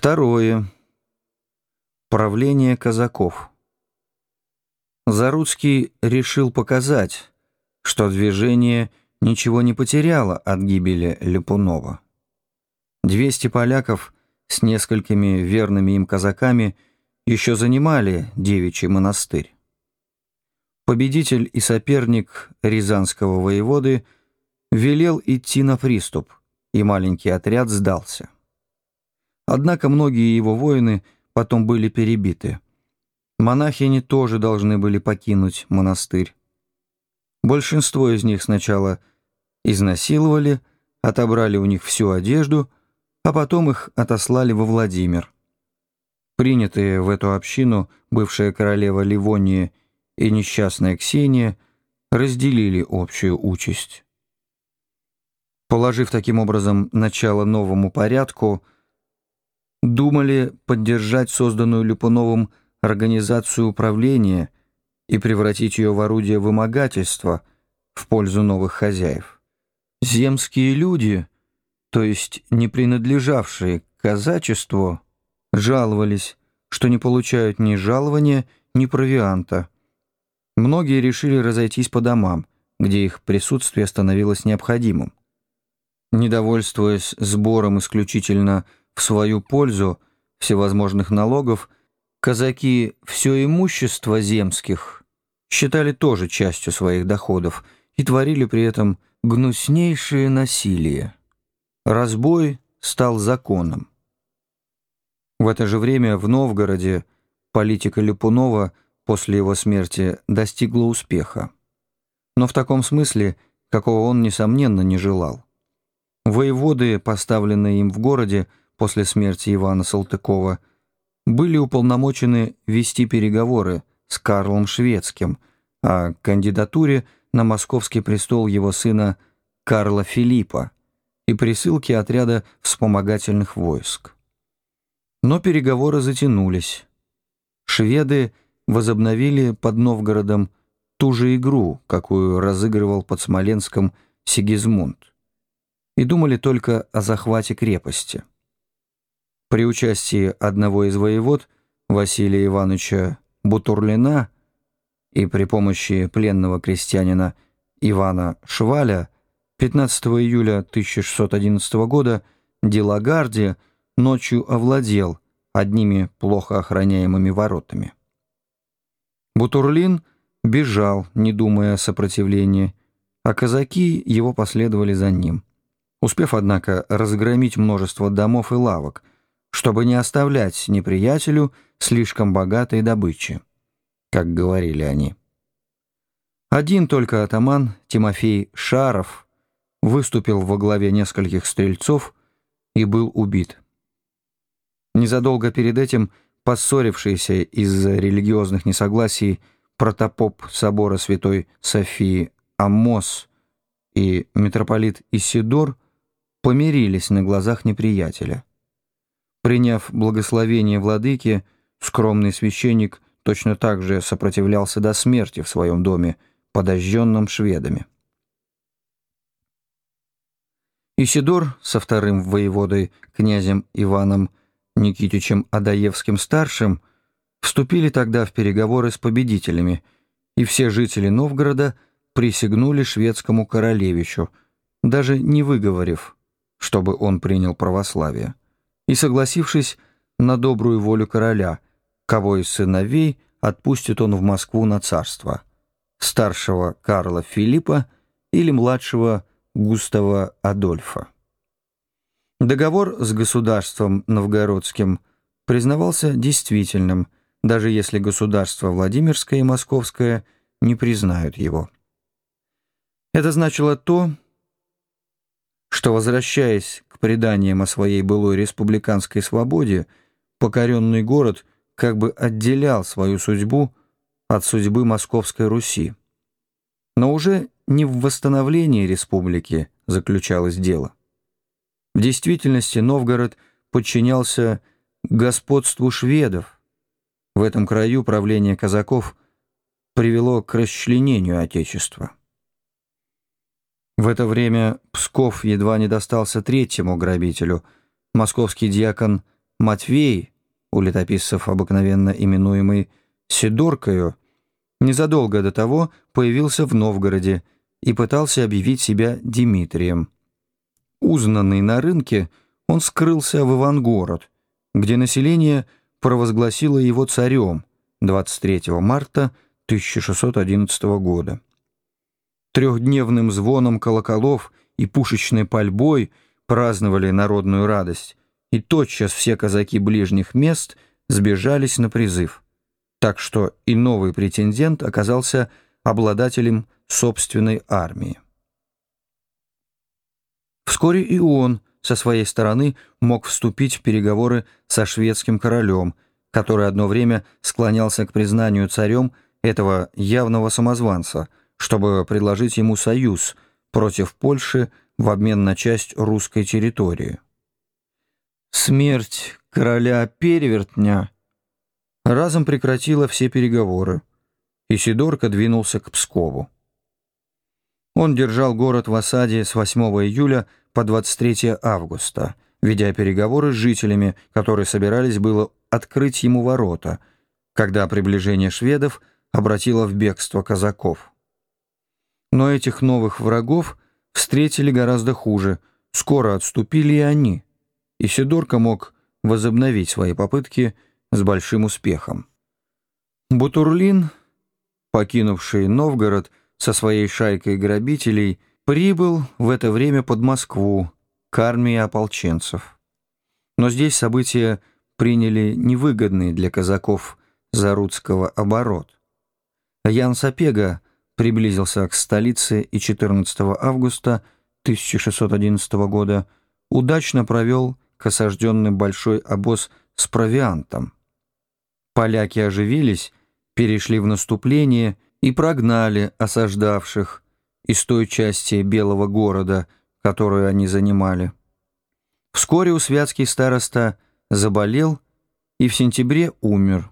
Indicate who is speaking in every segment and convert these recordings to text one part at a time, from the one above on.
Speaker 1: Второе. Правление казаков. Заруцкий решил показать, что движение ничего не потеряло от гибели Липунова. Двести поляков с несколькими верными им казаками еще занимали девичий монастырь. Победитель и соперник рязанского воеводы велел идти на приступ, и маленький отряд сдался. Однако многие его воины потом были перебиты. Монахини тоже должны были покинуть монастырь. Большинство из них сначала изнасиловали, отобрали у них всю одежду, а потом их отослали во Владимир. Принятые в эту общину бывшая королева Ливония и несчастная Ксения разделили общую участь. Положив таким образом начало новому порядку, думали поддержать созданную Люпуновым организацию управления и превратить ее в орудие вымогательства в пользу новых хозяев. Земские люди, то есть не принадлежавшие к казачеству, жаловались, что не получают ни жалования, ни провианта. Многие решили разойтись по домам, где их присутствие становилось необходимым. Недовольствуясь сбором исключительно в свою пользу всевозможных налогов, казаки все имущество земских считали тоже частью своих доходов и творили при этом гнуснейшее насилие. Разбой стал законом. В это же время в Новгороде политика Люпунова после его смерти достигла успеха. Но в таком смысле, какого он, несомненно, не желал. Воеводы, поставленные им в городе, после смерти Ивана Салтыкова, были уполномочены вести переговоры с Карлом Шведским о кандидатуре на московский престол его сына Карла Филиппа и присылке отряда вспомогательных войск. Но переговоры затянулись. Шведы возобновили под Новгородом ту же игру, какую разыгрывал под Смоленском Сигизмунд, и думали только о захвате крепости. При участии одного из воевод, Василия Ивановича Бутурлина, и при помощи пленного крестьянина Ивана Шваля 15 июля 1611 года Делагарди ночью овладел одними плохо охраняемыми воротами. Бутурлин бежал, не думая о сопротивлении, а казаки его последовали за ним, успев, однако, разгромить множество домов и лавок, чтобы не оставлять неприятелю слишком богатой добычи, как говорили они. Один только атаман Тимофей Шаров выступил во главе нескольких стрельцов и был убит. Незадолго перед этим поссорившийся из-за религиозных несогласий протопоп собора Святой Софии Амос и митрополит Исидор помирились на глазах неприятеля. Приняв благословение владыки, скромный священник точно так же сопротивлялся до смерти в своем доме, подожженном шведами. Исидор со вторым воеводой, князем Иваном Никитичем Адаевским-старшим, вступили тогда в переговоры с победителями, и все жители Новгорода присягнули шведскому королевичу, даже не выговорив, чтобы он принял православие и согласившись на добрую волю короля, кого из сыновей отпустит он в Москву на царство, старшего Карла Филиппа или младшего Густава Адольфа. Договор с государством новгородским признавался действительным, даже если государство Владимирское и Московское не признают его. Это значило то, что, возвращаясь преданиям о своей былой республиканской свободе, покоренный город как бы отделял свою судьбу от судьбы Московской Руси. Но уже не в восстановлении республики заключалось дело. В действительности Новгород подчинялся господству шведов. В этом краю правление казаков привело к расчленению Отечества. В это время Псков едва не достался третьему грабителю. Московский диакон Матвей, у летописцев обыкновенно именуемый Сидоркою, незадолго до того появился в Новгороде и пытался объявить себя Дмитрием. Узнанный на рынке, он скрылся в Ивангород, где население провозгласило его царем 23 марта 1611 года. Трехдневным звоном колоколов и пушечной пальбой праздновали народную радость, и тотчас все казаки ближних мест сбежались на призыв. Так что и новый претендент оказался обладателем собственной армии. Вскоре и он со своей стороны мог вступить в переговоры со шведским королем, который одно время склонялся к признанию царем этого явного самозванца, чтобы предложить ему союз против Польши в обмен на часть русской территории. Смерть короля Перевертня разом прекратила все переговоры, и Сидорка двинулся к Пскову. Он держал город в осаде с 8 июля по 23 августа, ведя переговоры с жителями, которые собирались было открыть ему ворота, когда приближение шведов обратило в бегство казаков. Но этих новых врагов встретили гораздо хуже, скоро отступили и они, и Сидорка мог возобновить свои попытки с большим успехом. Бутурлин, покинувший Новгород со своей шайкой грабителей, прибыл в это время под Москву к армии ополченцев. Но здесь события приняли невыгодный для казаков Заруцкого оборот. Ян Сапега приблизился к столице и 14 августа 1611 года удачно провел к осажденным большой обоз с провиантом. Поляки оживились, перешли в наступление и прогнали осаждавших из той части Белого города, которую они занимали. Вскоре у Святский староста заболел и в сентябре умер.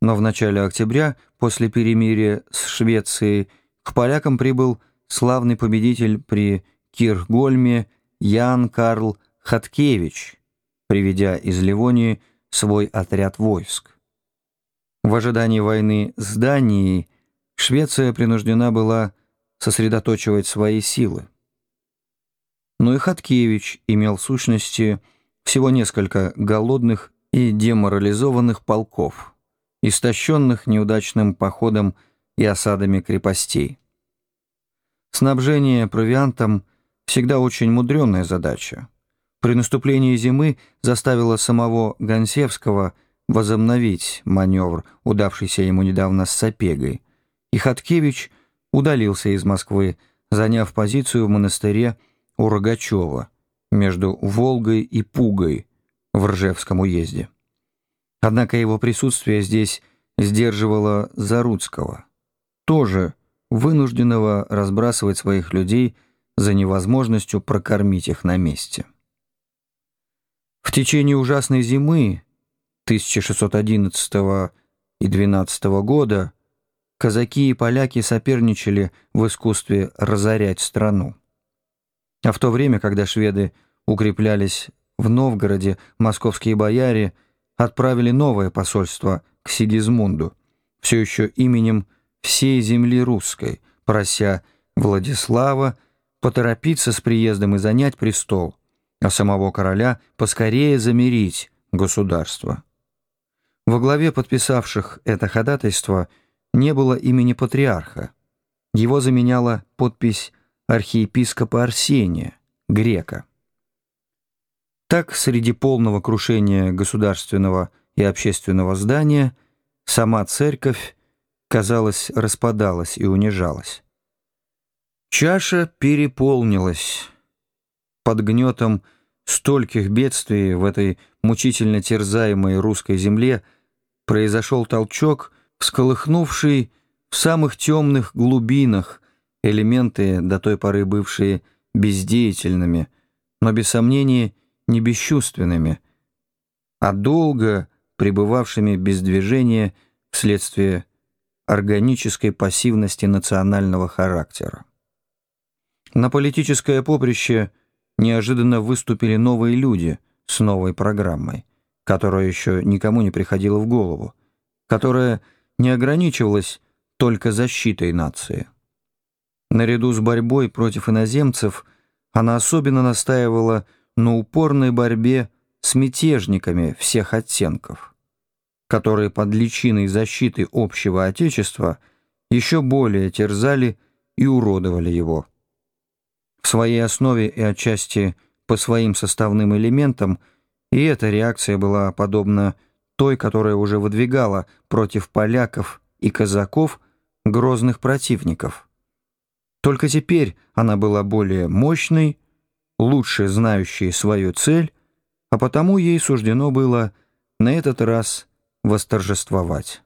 Speaker 1: Но в начале октября, после перемирия с Швецией, к полякам прибыл славный победитель при Киргольме Ян Карл Хаткевич, приведя из Ливонии свой отряд войск. В ожидании войны с Данией Швеция принуждена была сосредоточивать свои силы. Но и Хаткевич имел в сущности всего несколько голодных и деморализованных полков, истощенных неудачным походом и осадами крепостей. Снабжение провиантом всегда очень мудренная задача. При наступлении зимы заставило самого Гонсевского возобновить маневр, удавшийся ему недавно с Сапегой, и Хаткевич удалился из Москвы, заняв позицию в монастыре у Рогачева между Волгой и Пугой в Ржевском уезде. Однако его присутствие здесь сдерживало Заруцкого, тоже вынужденного разбрасывать своих людей за невозможностью прокормить их на месте. В течение ужасной зимы 1611 и 12 года казаки и поляки соперничали в искусстве разорять страну. А в то время, когда шведы укреплялись в Новгороде, московские бояре отправили новое посольство к Сигизмунду, все еще именем всей земли русской, прося Владислава поторопиться с приездом и занять престол, а самого короля поскорее замирить государство. Во главе подписавших это ходатайство не было имени патриарха. Его заменяла подпись архиепископа Арсения, грека. Так, среди полного крушения государственного и общественного здания, сама церковь, казалось, распадалась и унижалась. Чаша переполнилась под гнетом стольких бедствий в этой мучительно терзаемой русской земле произошел толчок, всколыхнувший в самых темных глубинах элементы, до той поры бывшие бездеятельными, но без сомнения не бесчувственными, а долго пребывавшими без движения вследствие органической пассивности национального характера. На политическое поприще неожиданно выступили новые люди с новой программой, которая еще никому не приходила в голову, которая не ограничивалась только защитой нации. Наряду с борьбой против иноземцев она особенно настаивала на упорной борьбе с мятежниками всех оттенков, которые под личиной защиты общего Отечества еще более терзали и уродовали его. В своей основе и отчасти по своим составным элементам и эта реакция была подобна той, которая уже выдвигала против поляков и казаков грозных противников. Только теперь она была более мощной, лучше знающей свою цель, а потому ей суждено было на этот раз восторжествовать.